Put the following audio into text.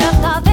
the.